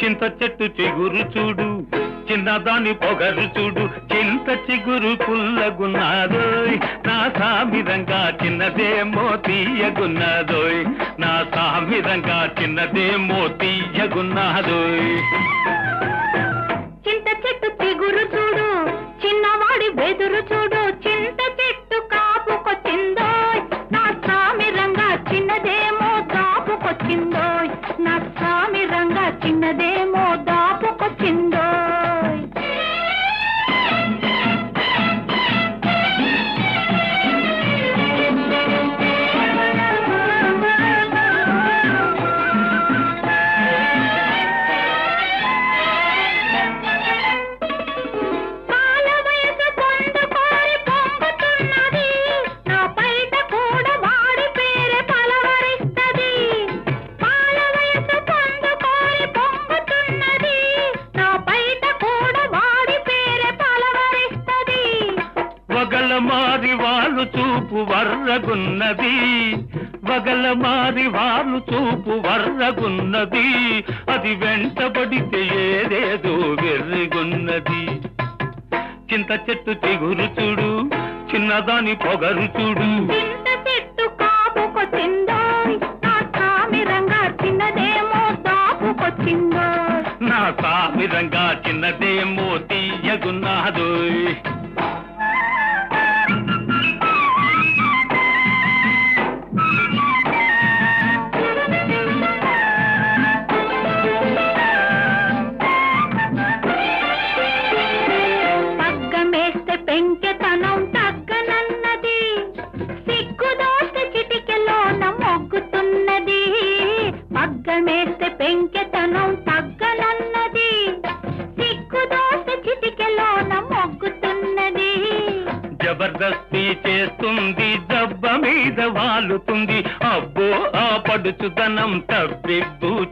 చింత చెట్టు చిగురు చూడు. చిన్నదాని పొగరు చూడు. చింత చిగురు పుల్లగున్నాదోయ్. నా సామిరంగా చిన్నదేమో తీయగున్నదోయ్. నా సామిరంగా చిన్నదేమో తీయగున్నదోయ్. వాళ్ళు చూపు వర్రగున్నది. వగల మారి వాళ్ళు చూపు వర్రగున్నది. అది వెంటబడితే ఏదేదో వెర్రిగున్నది చింత చెట్టు చిగురు చూడు చిన్నదాని పొగరు చూడు. నా సామిరంగా చిన్నదేమో తీయగున్నదోయ్ పెంకెతనం తగ్గనన్నది. చిటికెలోన మొగ్గుతున్నది జబర్దస్తి చేస్తుంది దెబ్బ మీద వాలుతుంది. అబ్బో ఆ పడుచుదనం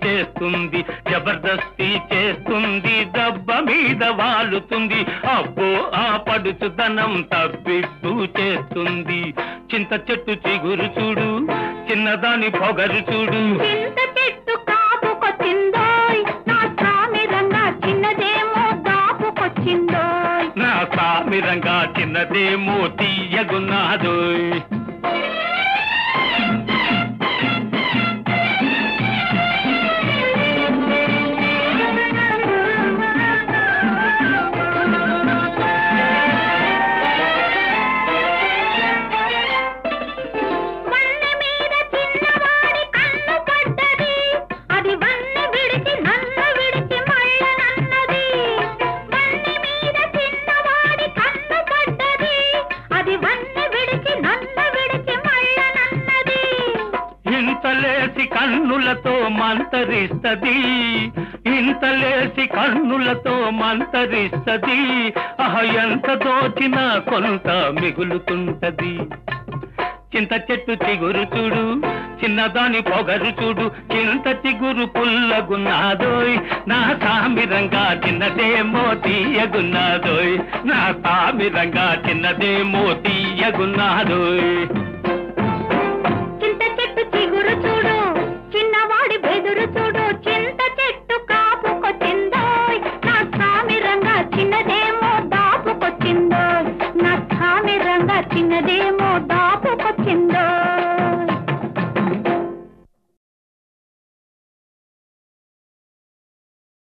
చేస్తుంది. జబర్దస్తి చేస్తుంది దెబ్బ మీద వాలుతుంది. అబ్బో ఆ పడుచుదనం తప్పిబ్బు చేస్తుంది. చింత చెట్టు చిగురు చూడు చిన్నదాని పొగరు చూడు. చింత సామిరంగా చిన్నదే తీయగున్నాదోయ్ ఎగున్నాదు ఇంతలేసి కన్నులతో మంతరిస్తది. ఇంతలేసి కన్నులతో మంతరిస్తది. అహ ఎంత దోచినా కొంత మిగులుతుంటది. చింత చెట్టు చిగురు చూడు చిన్నదాని పొగరు చూడు చింత చిగురు పుల్లగున్నాదోయ్. నా తామిరంగా చిన్నదేమో తీయగున్నాదోయ్. నా తామిరంగా చిన్నదేమో తీయగున్నాదోయ్. దాపుకొచ్చిందో?